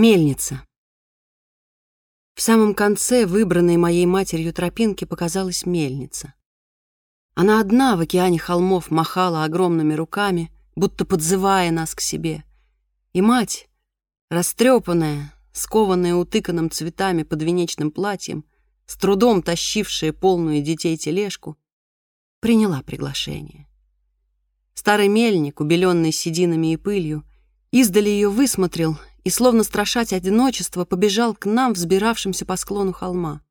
Мельница. В самом конце выбранной моей матерью тропинки показалась мельница. Она одна в океане холмов махала огромными руками, будто подзывая нас к себе. И мать, растрепанная, скованная утыканным цветами подвенечным платьем, с трудом тащившая полную детей тележку, приняла приглашение. Старый мельник, убеленный сединами и пылью, издали ее высмотрел и, словно страшать одиночество, побежал к нам, взбиравшимся по склону холма.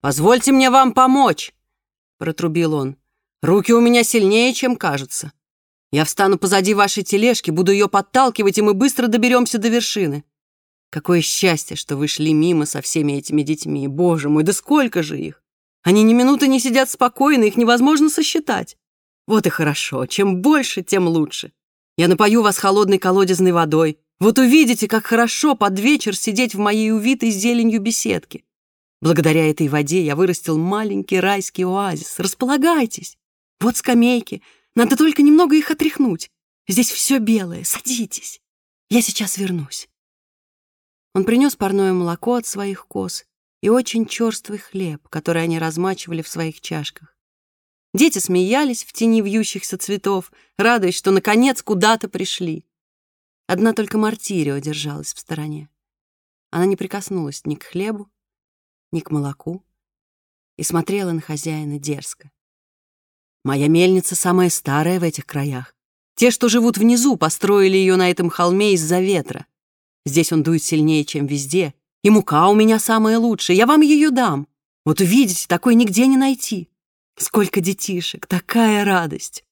«Позвольте мне вам помочь!» — протрубил он. «Руки у меня сильнее, чем кажется. Я встану позади вашей тележки, буду ее подталкивать, и мы быстро доберемся до вершины. Какое счастье, что вы шли мимо со всеми этими детьми. Боже мой, да сколько же их! Они ни минуты не сидят спокойно, их невозможно сосчитать. Вот и хорошо. Чем больше, тем лучше. Я напою вас холодной колодезной водой. Вот увидите, как хорошо под вечер сидеть в моей увитой зеленью беседке. Благодаря этой воде я вырастил маленький райский оазис. Располагайтесь. Вот скамейки. Надо только немного их отряхнуть. Здесь все белое. Садитесь. Я сейчас вернусь. Он принес парное молоко от своих коз и очень черствый хлеб, который они размачивали в своих чашках. Дети смеялись в тени вьющихся цветов, радуясь, что наконец куда-то пришли. Одна только Мартирио держалась в стороне. Она не прикоснулась ни к хлебу, ни к молоку и смотрела на хозяина дерзко. «Моя мельница самая старая в этих краях. Те, что живут внизу, построили ее на этом холме из-за ветра. Здесь он дует сильнее, чем везде, и мука у меня самая лучшая, я вам ее дам. Вот увидите, такой нигде не найти. Сколько детишек, такая радость!»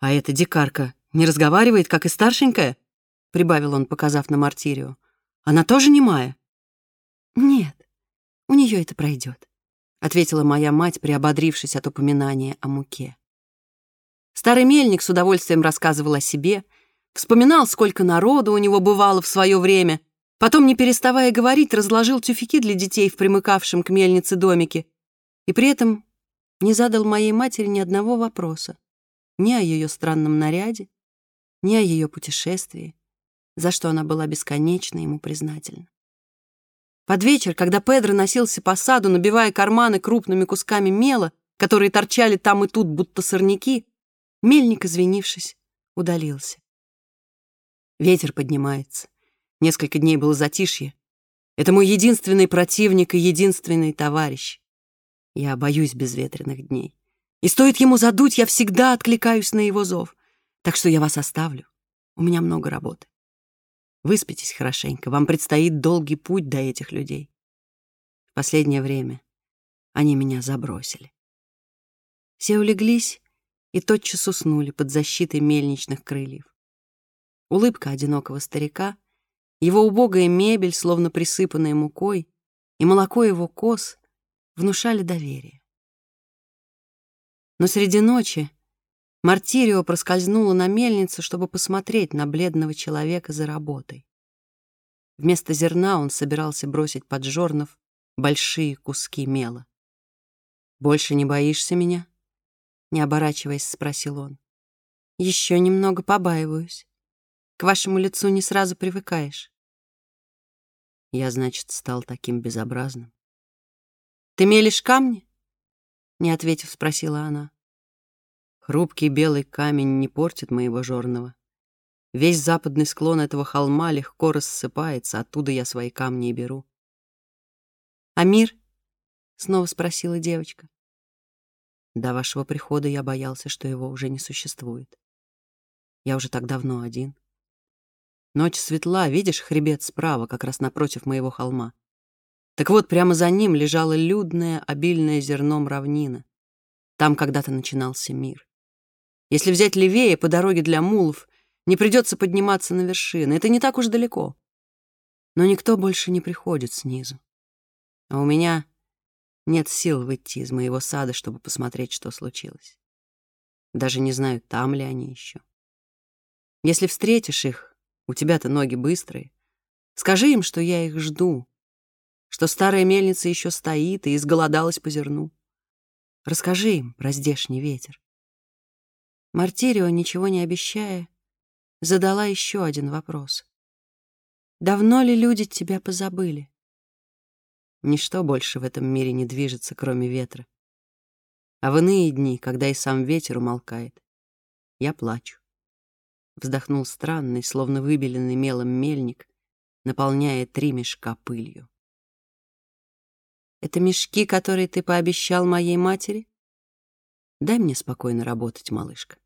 «А эта дикарка не разговаривает, как и старшенькая?» — прибавил он, показав на Мартирию. «Она тоже немая?» «Нет, у нее это пройдет», — ответила моя мать, приободрившись от упоминания о муке. Старый мельник с удовольствием рассказывал о себе, вспоминал, сколько народу у него бывало в свое время, потом, не переставая говорить, разложил тюфяки для детей в примыкавшем к мельнице домике и при этом не задал моей матери ни одного вопроса ни о ее странном наряде, ни о ее путешествии, за что она была бесконечно ему признательна. Под вечер, когда Педро носился по саду, набивая карманы крупными кусками мела, которые торчали там и тут, будто сорняки, мельник, извинившись, удалился. Ветер поднимается. Несколько дней было затишье. Это мой единственный противник и единственный товарищ. Я боюсь безветренных дней. И стоит ему задуть, я всегда откликаюсь на его зов. Так что я вас оставлю. У меня много работы. Выспитесь хорошенько, вам предстоит долгий путь до этих людей. В последнее время они меня забросили. Все улеглись и тотчас уснули под защитой мельничных крыльев. Улыбка одинокого старика, его убогая мебель, словно присыпанная мукой, и молоко его коз внушали доверие. Но среди ночи Мартирио проскользнула на мельницу, чтобы посмотреть на бледного человека за работой. Вместо зерна он собирался бросить под жорнов большие куски мела. «Больше не боишься меня?» Не оборачиваясь, спросил он. «Еще немного побаиваюсь. К вашему лицу не сразу привыкаешь». Я, значит, стал таким безобразным. «Ты мелешь камни?» Не ответив, спросила она. Хрупкий белый камень не портит моего жорного. Весь западный склон этого холма легко рассыпается, оттуда я свои камни и беру. «А мир?» — снова спросила девочка. До вашего прихода я боялся, что его уже не существует. Я уже так давно один. Ночь светла, видишь хребет справа, как раз напротив моего холма. Так вот, прямо за ним лежала людная, обильная зерном равнина. Там когда-то начинался мир. Если взять левее по дороге для мулов, не придется подниматься на вершины. Это не так уж далеко. Но никто больше не приходит снизу. А у меня нет сил выйти из моего сада, чтобы посмотреть, что случилось. Даже не знаю, там ли они еще. Если встретишь их, у тебя-то ноги быстрые, скажи им, что я их жду, что старая мельница еще стоит и изголодалась по зерну. Расскажи им про здешний ветер. Мартирио, ничего не обещая, задала еще один вопрос. Давно ли люди тебя позабыли? Ничто больше в этом мире не движется, кроме ветра. А в иные дни, когда и сам ветер умолкает, я плачу. Вздохнул странный, словно выбеленный мелом мельник, наполняя три мешка пылью. Это мешки, которые ты пообещал моей матери? Дай мне спокойно работать, малышка.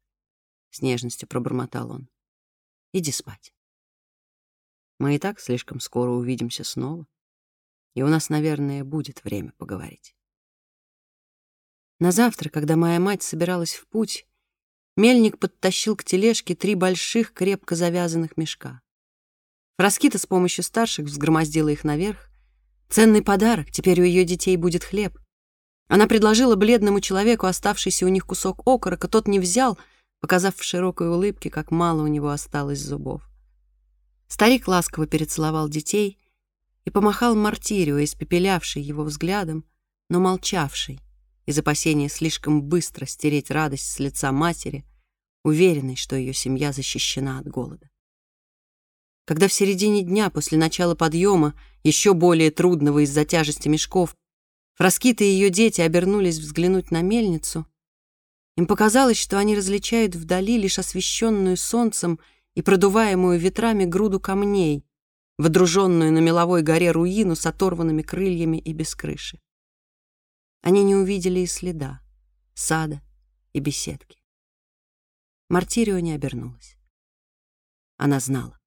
С нежностью пробормотал он. Иди спать. Мы и так слишком скоро увидимся снова, и у нас, наверное, будет время поговорить. На завтра, когда моя мать собиралась в путь, мельник подтащил к тележке три больших, крепко завязанных мешка. Фраскита с помощью старших взгромоздила их наверх, Ценный подарок, теперь у ее детей будет хлеб. Она предложила бледному человеку оставшийся у них кусок окорока, тот не взял, показав в широкой улыбке, как мало у него осталось зубов. Старик ласково перецеловал детей и помахал мартирию, испепелявшей его взглядом, но молчавшей, из опасения слишком быстро стереть радость с лица матери, уверенной, что ее семья защищена от голода. Когда в середине дня после начала подъема, еще более трудного из-за тяжести мешков, Фраскита и ее дети обернулись взглянуть на мельницу, им показалось, что они различают вдали лишь освещенную солнцем и продуваемую ветрами груду камней, водруженную на меловой горе руину с оторванными крыльями и без крыши. Они не увидели и следа, сада и беседки. Мартирио не обернулась. Она знала.